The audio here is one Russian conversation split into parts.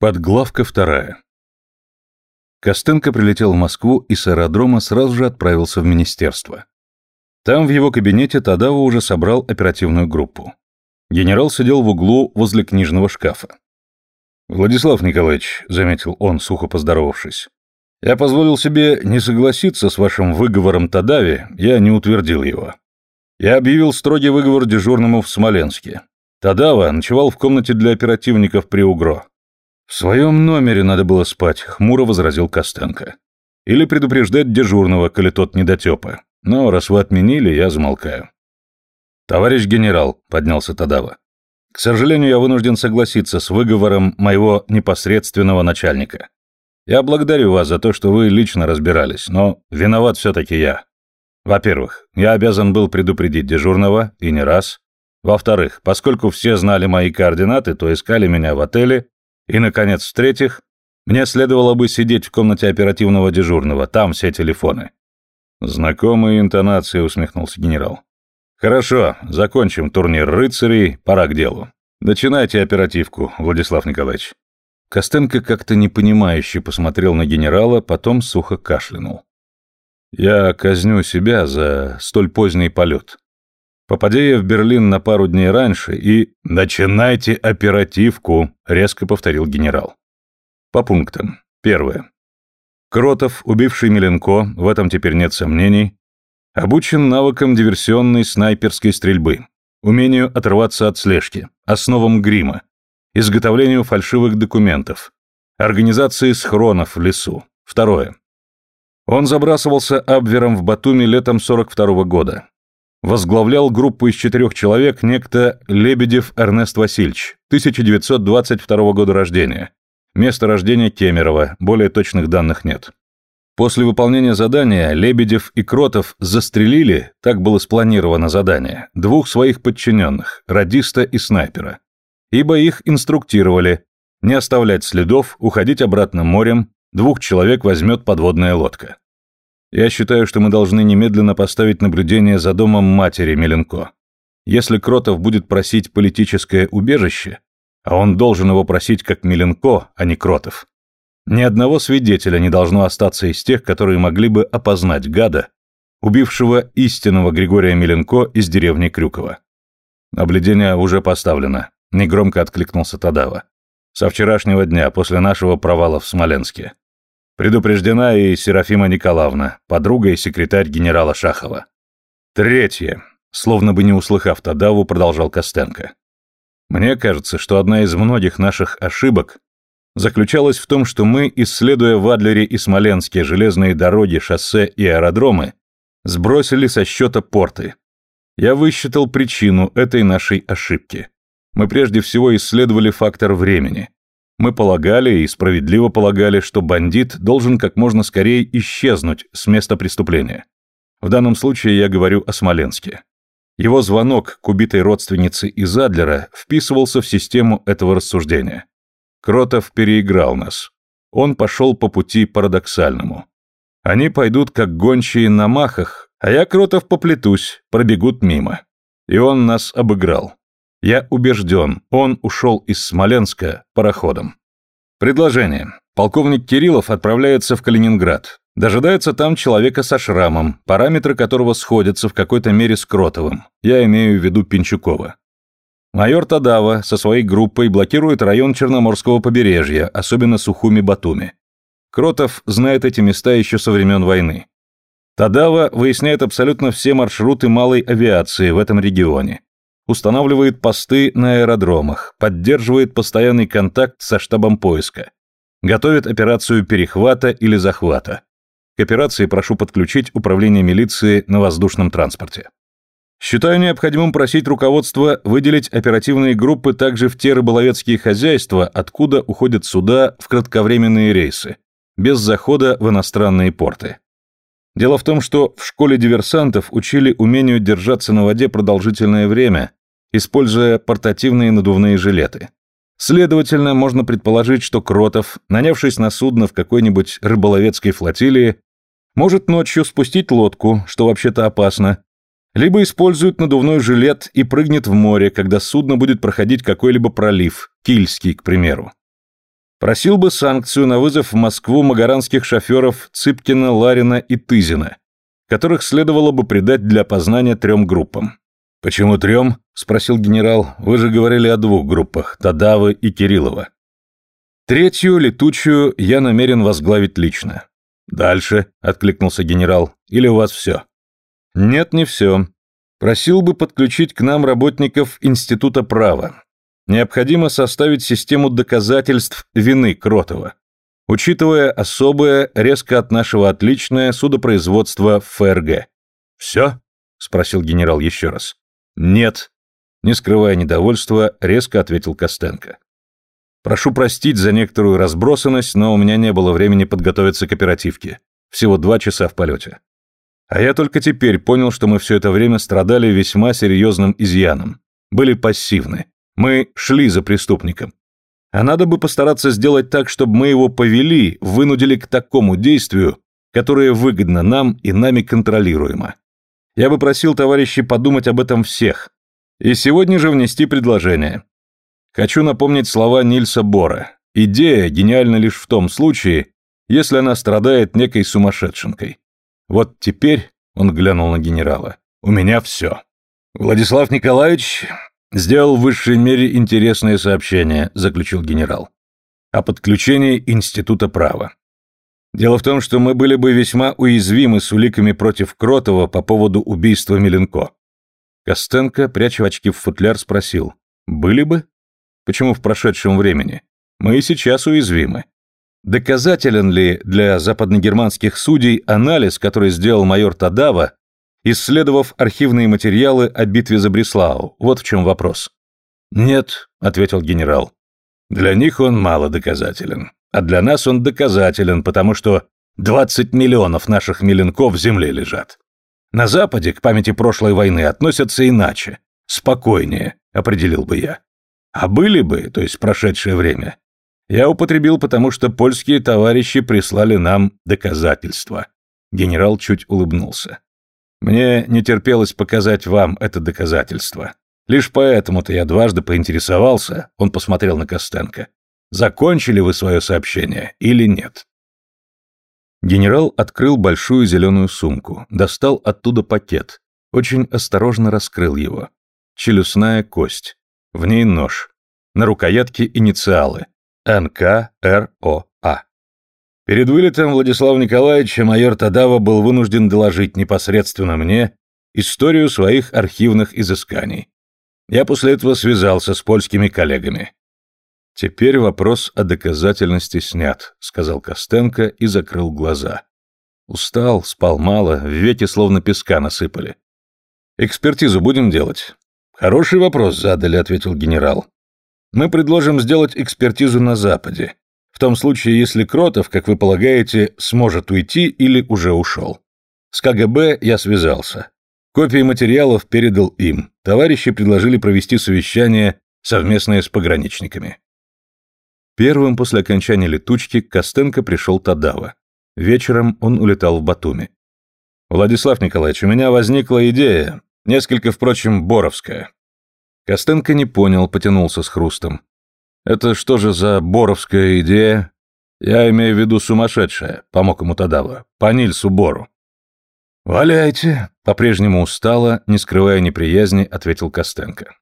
Подглавка вторая. Костенко прилетел в Москву и с аэродрома сразу же отправился в министерство. Там в его кабинете Тадава уже собрал оперативную группу. Генерал сидел в углу возле книжного шкафа. «Владислав Николаевич», — заметил он, сухо поздоровавшись, — «я позволил себе не согласиться с вашим выговором Тадаве, я не утвердил его. Я объявил строгий выговор дежурному в Смоленске. Тадава ночевал в комнате для оперативников при УГРО. «В своем номере надо было спать», — хмуро возразил Костенко. «Или предупреждать дежурного, коли тот недотепа. Но раз вы отменили, я замолкаю». «Товарищ генерал», — поднялся Тадава, — «к сожалению, я вынужден согласиться с выговором моего непосредственного начальника. Я благодарю вас за то, что вы лично разбирались, но виноват все-таки я. Во-первых, я обязан был предупредить дежурного, и не раз. Во-вторых, поскольку все знали мои координаты, то искали меня в отеле и, наконец, в-третьих, мне следовало бы сидеть в комнате оперативного дежурного, там все телефоны. Знакомые интонации, усмехнулся генерал. Хорошо, закончим турнир рыцарей, пора к делу. Начинайте оперативку, Владислав Николаевич. Костенко как-то непонимающе посмотрел на генерала, потом сухо кашлянул. Я казню себя за столь поздний полет. Попадя в Берлин на пару дней раньше и... «Начинайте оперативку», — резко повторил генерал. По пунктам. Первое. Кротов, убивший Миленко, в этом теперь нет сомнений, обучен навыкам диверсионной снайперской стрельбы, умению отрываться от слежки, основам грима, изготовлению фальшивых документов, организации схронов в лесу. Второе. Он забрасывался Абвером в Батуми летом 42 -го года, возглавлял группу из четырех человек некто Лебедев Эрнест Васильевич, 1922 года рождения. Место рождения Кемерово, более точных данных нет. После выполнения задания Лебедев и Кротов застрелили, так было спланировано задание, двух своих подчиненных, радиста и снайпера. Ибо их инструктировали не оставлять следов, уходить обратно морем, двух человек возьмет подводная лодка. Я считаю, что мы должны немедленно поставить наблюдение за домом матери Меленко. Если Кротов будет просить политическое убежище, а он должен его просить как Меленко, а не Кротов, ни одного свидетеля не должно остаться из тех, которые могли бы опознать гада, убившего истинного Григория Меленко из деревни Крюково. Наблюдение уже поставлено, негромко откликнулся Тадава. Со вчерашнего дня, после нашего провала в Смоленске. Предупреждена и Серафима Николаевна, подруга и секретарь генерала Шахова. Третье. Словно бы не услыхав Тадаву, продолжал Костенко. Мне кажется, что одна из многих наших ошибок заключалась в том, что мы, исследуя в Адлере и Смоленске железные дороги, шоссе и аэродромы, сбросили со счета порты. Я высчитал причину этой нашей ошибки. Мы прежде всего исследовали фактор времени. Мы полагали и справедливо полагали, что бандит должен как можно скорее исчезнуть с места преступления. В данном случае я говорю о Смоленске. Его звонок к убитой родственнице из Адлера вписывался в систему этого рассуждения. Кротов переиграл нас. Он пошел по пути парадоксальному. Они пойдут как гончие на махах, а я, Кротов, поплетусь, пробегут мимо. И он нас обыграл. Я убежден, он ушел из Смоленска пароходом. Предложение. Полковник Кириллов отправляется в Калининград. Дожидается там человека со шрамом, параметры которого сходятся в какой-то мере с Кротовым. Я имею в виду Пинчукова. Майор Тадава со своей группой блокирует район Черноморского побережья, особенно Сухуми-Батуми. Кротов знает эти места еще со времен войны. Тадава выясняет абсолютно все маршруты малой авиации в этом регионе устанавливает посты на аэродромах, поддерживает постоянный контакт со штабом поиска, готовит операцию перехвата или захвата. К операции прошу подключить управление милиции на воздушном транспорте. Считаю необходимым просить руководство выделить оперативные группы также в те рыболовецкие хозяйства, откуда уходят суда в кратковременные рейсы, без захода в иностранные порты. Дело в том, что в школе диверсантов учили умению держаться на воде продолжительное время, используя портативные надувные жилеты. Следовательно, можно предположить, что Кротов, нанявшись на судно в какой-нибудь рыболовецкой флотилии, может ночью спустить лодку, что вообще-то опасно, либо использует надувной жилет и прыгнет в море, когда судно будет проходить какой-либо пролив, Кильский, к примеру. Просил бы санкцию на вызов в Москву магаранских шоферов Цыпкина, Ларина и Тызина, которых следовало бы придать для опознания трем группам. «Почему трем?» – спросил генерал. «Вы же говорили о двух группах – Тадавы и Кириллова». «Третью, летучую, я намерен возглавить лично». «Дальше», – откликнулся генерал. «Или у вас все?» «Нет, не все. Просил бы подключить к нам работников Института права. Необходимо составить систему доказательств вины Кротова, учитывая особое, резко от нашего отличное судопроизводство ФРГ. «Все?» – спросил генерал еще раз. «Нет», – не скрывая недовольства, резко ответил Костенко. «Прошу простить за некоторую разбросанность, но у меня не было времени подготовиться к оперативке. Всего два часа в полете. А я только теперь понял, что мы все это время страдали весьма серьезным изъяном. Были пассивны. Мы шли за преступником. А надо бы постараться сделать так, чтобы мы его повели, вынудили к такому действию, которое выгодно нам и нами контролируемо. Я бы просил товарищей подумать об этом всех. И сегодня же внести предложение. Хочу напомнить слова Нильса Бора. Идея гениальна лишь в том случае, если она страдает некой сумасшедшенкой. Вот теперь, он глянул на генерала, у меня все. Владислав Николаевич, «Сделал в высшей мере интересное сообщение», – заключил генерал. «О подключении Института права. Дело в том, что мы были бы весьма уязвимы с уликами против Кротова по поводу убийства Миленко». Костенко, пряча очки в футляр, спросил. «Были бы? Почему в прошедшем времени? Мы и сейчас уязвимы. Доказателен ли для западногерманских судей анализ, который сделал майор Тадава исследовав архивные материалы о битве за Бреслау. Вот в чем вопрос. «Нет», — ответил генерал. «Для них он мало доказателен. А для нас он доказателен, потому что 20 миллионов наших миленков в земле лежат. На Западе к памяти прошлой войны относятся иначе, спокойнее, определил бы я. А были бы, то есть прошедшее время, я употребил, потому что польские товарищи прислали нам доказательства. Генерал чуть улыбнулся. Мне не терпелось показать вам это доказательство. Лишь поэтому-то я дважды поинтересовался, он посмотрел на Костенко. Закончили вы свое сообщение или нет? Генерал открыл большую зеленую сумку, достал оттуда пакет, очень осторожно раскрыл его. Челюстная кость. В ней нож. На рукоятке инициалы. НК-РОА. Перед вылетом Владислава Николаевича майор Тадава был вынужден доложить непосредственно мне историю своих архивных изысканий. Я после этого связался с польскими коллегами. «Теперь вопрос о доказательности снят», — сказал Костенко и закрыл глаза. Устал, спал мало, в веки словно песка насыпали. «Экспертизу будем делать?» «Хороший вопрос задали», — ответил генерал. «Мы предложим сделать экспертизу на Западе. В том случае, если Кротов, как вы полагаете, сможет уйти или уже ушел. С КГБ я связался. Копии материалов передал им. Товарищи предложили провести совещание совместное с пограничниками. Первым после окончания летучки к Костенко пришел Тадава. Вечером он улетал в Батуми. «Владислав Николаевич, у меня возникла идея, несколько, впрочем, боровская». Костенко не понял, потянулся с хрустом. «Это что же за боровская идея?» «Я имею в виду сумасшедшая», — помог ему Тадава. «По Нильсу Бору». «Валяйте», — по-прежнему устало, не скрывая неприязни, ответил Костенко.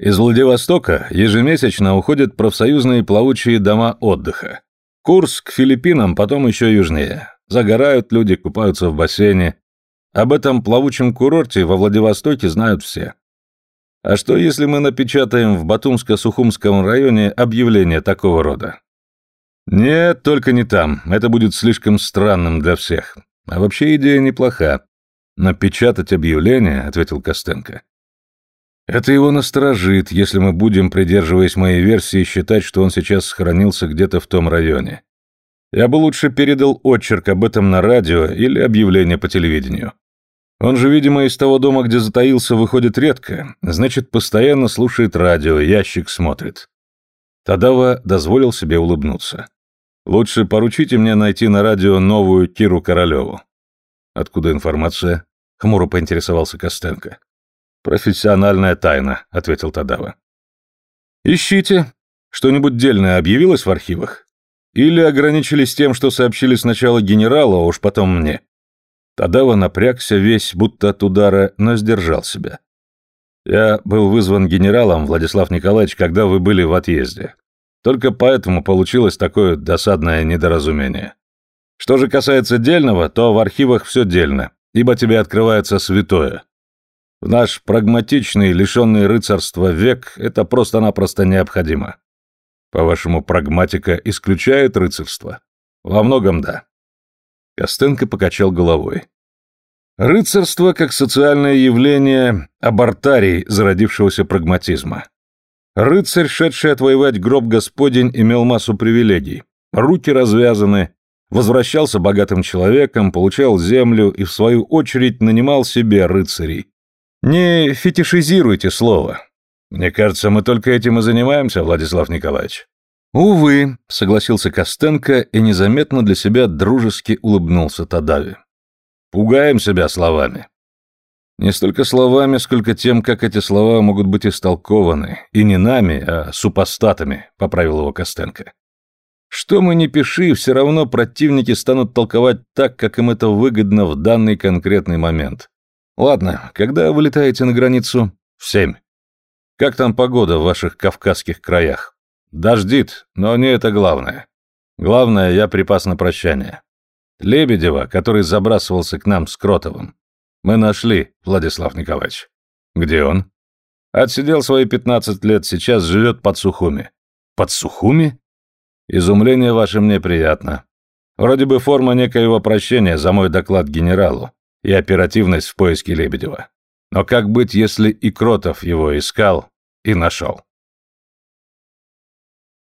Из Владивостока ежемесячно уходят профсоюзные плавучие дома отдыха. Курс к Филиппинам, потом еще южнее. Загорают люди, купаются в бассейне. Об этом плавучем курорте во Владивостоке знают все. А что, если мы напечатаем в Батумско-Сухумском районе объявление такого рода? Нет, только не там. Это будет слишком странным для всех. А вообще идея неплоха. Напечатать объявление, ответил Костенко. Это его насторожит, если мы будем, придерживаясь моей версии, считать, что он сейчас сохранился где-то в том районе. Я бы лучше передал отчерк об этом на радио или объявление по телевидению. Он же, видимо, из того дома, где затаился, выходит редко, значит, постоянно слушает радио, ящик смотрит. Тадава дозволил себе улыбнуться. «Лучше поручите мне найти на радио новую Киру Королеву». «Откуда информация?» — хмуро поинтересовался Костенко. «Профессиональная тайна», — ответил Тадава. «Ищите. Что-нибудь дельное объявилось в архивах?» Или ограничились тем, что сообщили сначала генералу, а уж потом мне?» Тадава напрягся весь, будто от удара, но сдержал себя. «Я был вызван генералом, Владислав Николаевич, когда вы были в отъезде. Только поэтому получилось такое досадное недоразумение. Что же касается дельного, то в архивах все дельно, ибо тебе открывается святое. В наш прагматичный, лишенный рыцарства век это просто-напросто необходимо. По-вашему, прагматика исключает рыцарство? Во многом да. Костенко покачал головой. Рыцарство как социальное явление – абортарий зародившегося прагматизма. Рыцарь, шедший отвоевать гроб Господень, имел массу привилегий. Руки развязаны, возвращался богатым человеком, получал землю и, в свою очередь, нанимал себе рыцарей. Не фетишизируйте слово. Мне кажется, мы только этим и занимаемся, Владислав Николаевич. Увы, согласился Костенко и незаметно для себя дружески улыбнулся Тадаве. Пугаем себя словами. Не столько словами, сколько тем, как эти слова могут быть истолкованы, и не нами, а супостатами, поправил его Костенко. Что мы не пиши, все равно противники станут толковать так, как им это выгодно в данный конкретный момент. Ладно, когда вы летаете на границу? В семь. Как там погода в ваших кавказских краях? Дождит, но не это главное. Главное, я припас на прощание. Лебедева, который забрасывался к нам с Кротовым. Мы нашли, Владислав Николаевич. Где он? Отсидел свои 15 лет, сейчас живет под Сухуми. Под Сухуми? Изумление ваше мне приятно. Вроде бы форма некоего прощения за мой доклад генералу и оперативность в поиске Лебедева. Но как быть, если и Кротов его искал и нашел?